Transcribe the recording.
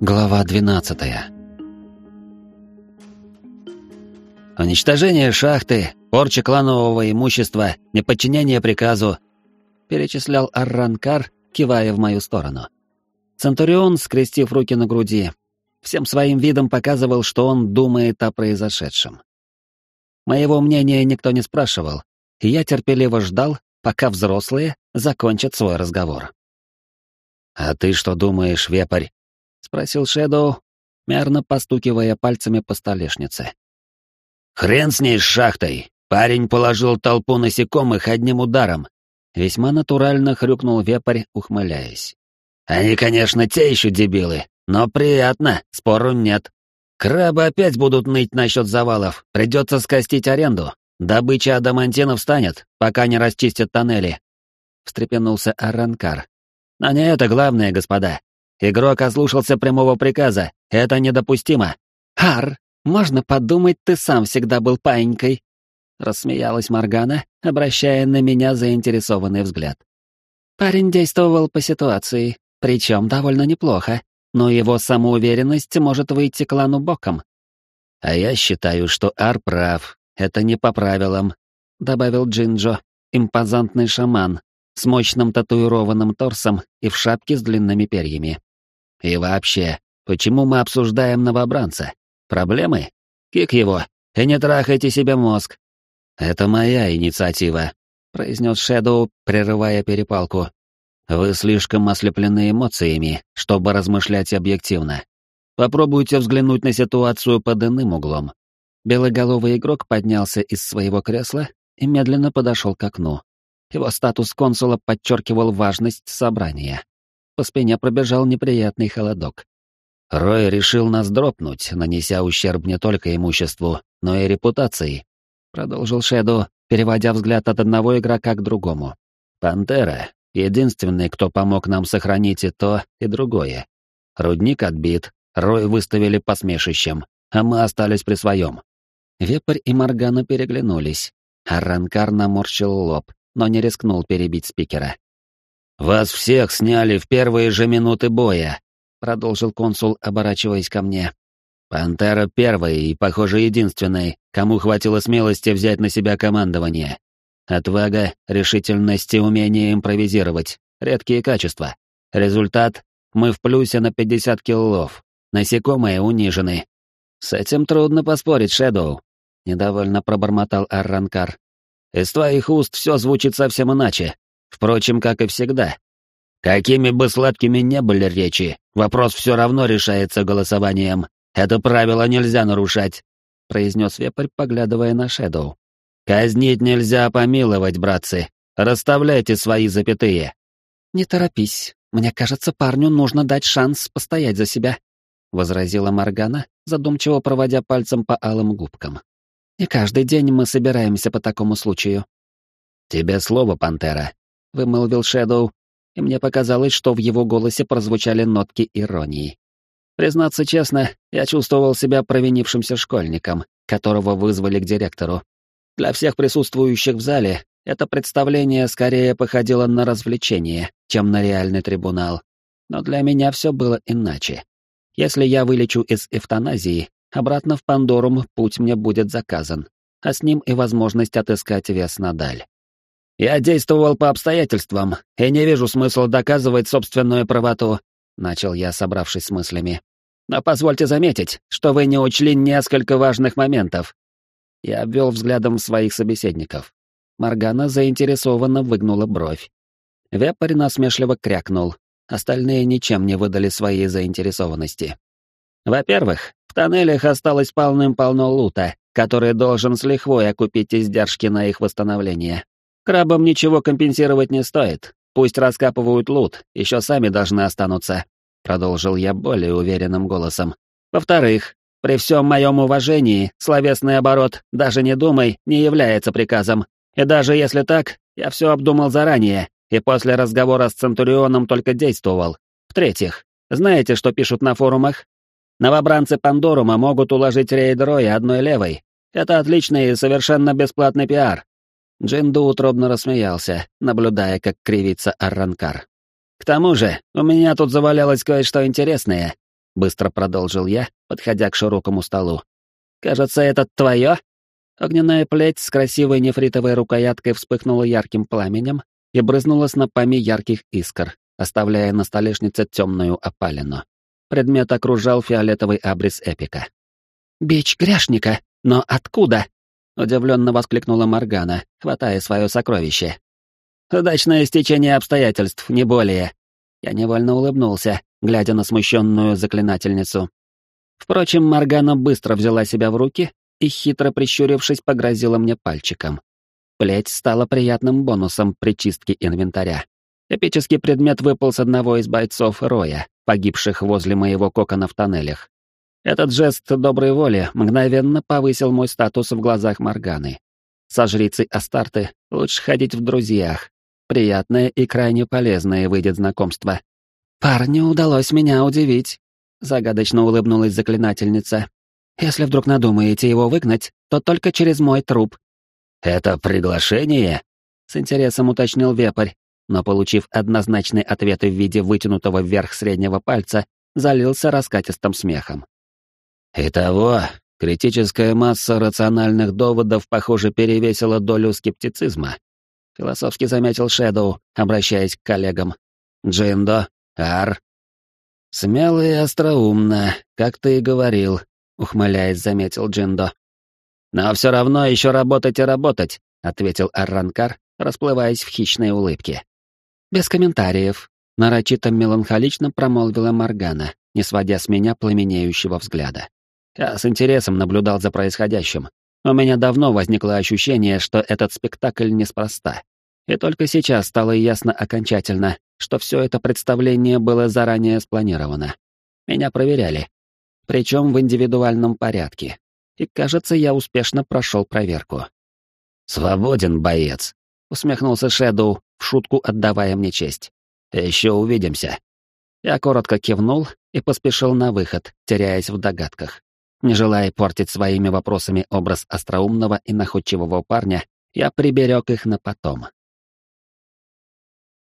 Глава 12 «Уничтожение шахты, порча кланового имущества, неподчинение приказу», — перечислял Арранкар, кивая в мою сторону. Центурион, скрестив руки на груди, всем своим видом показывал, что он думает о произошедшем. Моего мнения никто не спрашивал, и я терпеливо ждал, пока взрослые закончат свой разговор. «А ты что думаешь, вепарь?» — спросил Шэдоу, мерно постукивая пальцами по столешнице. «Хрен с ней с шахтой! Парень положил толпу насекомых одним ударом!» Весьма натурально хрюкнул вепарь, ухмыляясь. «Они, конечно, те еще дебилы, но приятно, спору нет. Крабы опять будут ныть насчет завалов, придется скостить аренду. Добыча адамантинов станет, пока не расчистят тоннели». Встрепенулся Аранкар. «Но не это главное, господа. Игрок ослушался прямого приказа. Это недопустимо. Ар, можно подумать, ты сам всегда был паинькой. Рассмеялась Моргана, обращая на меня заинтересованный взгляд. Парень действовал по ситуации, причем довольно неплохо, но его самоуверенность может выйти клану боком. А я считаю, что Ар прав. Это не по правилам, добавил Джинджо, импозантный шаман с мощным татуированным торсом и в шапке с длинными перьями. И вообще, почему мы обсуждаем новобранца? Проблемы? Кик его, и не трахайте себе мозг. Это моя инициатива, произнес Шэдоу, прерывая перепалку. Вы слишком ослеплены эмоциями, чтобы размышлять объективно. Попробуйте взглянуть на ситуацию под иным углом. Белоголовый игрок поднялся из своего кресла и медленно подошел к окну. Его статус консула подчеркивал важность собрания. По спине пробежал неприятный холодок. Рой решил нас дропнуть, нанеся ущерб не только имуществу, но и репутации. Продолжил Шэдо, переводя взгляд от одного игрока к другому. Пантера — единственный, кто помог нам сохранить и то, и другое. Рудник отбит, Рой выставили посмешищем, а мы остались при своем. Вепрь и Моргана переглянулись, Ранкар наморщил лоб, но не рискнул перебить спикера. «Вас всех сняли в первые же минуты боя», — продолжил консул, оборачиваясь ко мне. «Пантера первой и, похоже, единственной, кому хватило смелости взять на себя командование. Отвага, решительность и умение импровизировать — редкие качества. Результат — мы в плюсе на 50 киллов. Насекомые унижены. С этим трудно поспорить, Шэдоу», — недовольно пробормотал Арранкар. «Из твоих уст все звучит совсем иначе. Впрочем, как и всегда. Какими бы сладкими не были речи, вопрос все равно решается голосованием. Это правило нельзя нарушать, — произнес вепрь, поглядывая на Шэдоу. «Казнить нельзя помиловать, братцы. Расставляйте свои запятые». «Не торопись. Мне кажется, парню нужно дать шанс постоять за себя», — возразила Моргана, задумчиво проводя пальцем по алым губкам. «И каждый день мы собираемся по такому случаю». «Тебе слово, пантера», — вымолвил Шэдоу, и мне показалось, что в его голосе прозвучали нотки иронии. Признаться честно, я чувствовал себя провинившимся школьником, которого вызвали к директору. Для всех присутствующих в зале это представление скорее походило на развлечение, чем на реальный трибунал. Но для меня все было иначе. Если я вылечу из эвтаназии, обратно в Пандорум путь мне будет заказан, а с ним и возможность отыскать вес на даль. «Я действовал по обстоятельствам, и не вижу смысла доказывать собственную правоту», — начал я, собравшись с мыслями. «Но позвольте заметить, что вы не учли несколько важных моментов». Я обвел взглядом своих собеседников. Маргана заинтересованно выгнула бровь. Вепарь насмешливо крякнул. Остальные ничем не выдали своей заинтересованности. Во-первых, в тоннелях осталось полным-полно лута, который должен с лихвой окупить издержки на их восстановление. Крабам ничего компенсировать не стоит. Пусть раскапывают лут, еще сами должны останутся. Продолжил я более уверенным голосом. Во-вторых, при всем моем уважении, словесный оборот «даже не думай» не является приказом. И даже если так, я все обдумал заранее, и после разговора с Центурионом только действовал. В-третьих, знаете, что пишут на форумах? Новобранцы Пандорума могут уложить рейд Роя одной левой. Это отличный и совершенно бесплатный пиар. Джинду утробно рассмеялся, наблюдая, как кривится Арранкар. «К тому же, у меня тут завалялось кое-что интересное. быстро продолжил я, подходя к широкому столу. «Кажется, это твое?» Огненная плеть с красивой нефритовой рукояткой вспыхнула ярким пламенем и брызнула снопами ярких искр, оставляя на столешнице темную опалину. Предмет окружал фиолетовый абрис эпика. «Бич грешника! Но откуда?» — удивленно воскликнула Моргана, хватая свое сокровище. «Удачное стечение обстоятельств, не более». Я невольно улыбнулся, глядя на смущенную заклинательницу. Впрочем, Моргана быстро взяла себя в руки и, хитро прищурившись, погрозила мне пальчиком. Плеть стала приятным бонусом при чистке инвентаря. Эпический предмет выпал с одного из бойцов Роя, погибших возле моего кокона в тоннелях. Этот жест доброй воли мгновенно повысил мой статус в глазах Морганы. Со жрицей Астарты лучше ходить в друзьях. Приятное и крайне полезное выйдет знакомство. «Парню удалось меня удивить», — загадочно улыбнулась заклинательница. «Если вдруг надумаете его выгнать, то только через мой труп». «Это приглашение?» — с интересом уточнил вепрь, но, получив однозначный ответ в виде вытянутого вверх среднего пальца, залился раскатистым смехом. Итого, критическая масса рациональных доводов, похоже, перевесила долю скептицизма. Философски заметил Шэдоу, обращаясь к коллегам. Джиндо, Ар. Смело и остроумно, как ты и говорил, ухмыляясь, заметил Джиндо. Но все равно еще работать и работать, ответил Арранкар, расплываясь в хищной улыбке. Без комментариев, нарочито меланхолично промолвила Моргана, не сводя с меня пламенеющего взгляда. Я с интересом наблюдал за происходящим. У меня давно возникло ощущение, что этот спектакль неспроста. И только сейчас стало ясно окончательно, что все это представление было заранее спланировано. Меня проверяли. Причем в индивидуальном порядке. И, кажется, я успешно прошел проверку. «Свободен, боец», — усмехнулся Шэдоу, в шутку отдавая мне честь. «Еще увидимся». Я коротко кивнул и поспешил на выход, теряясь в догадках. Не желая портить своими вопросами образ остроумного и находчивого парня, я приберег их на потом.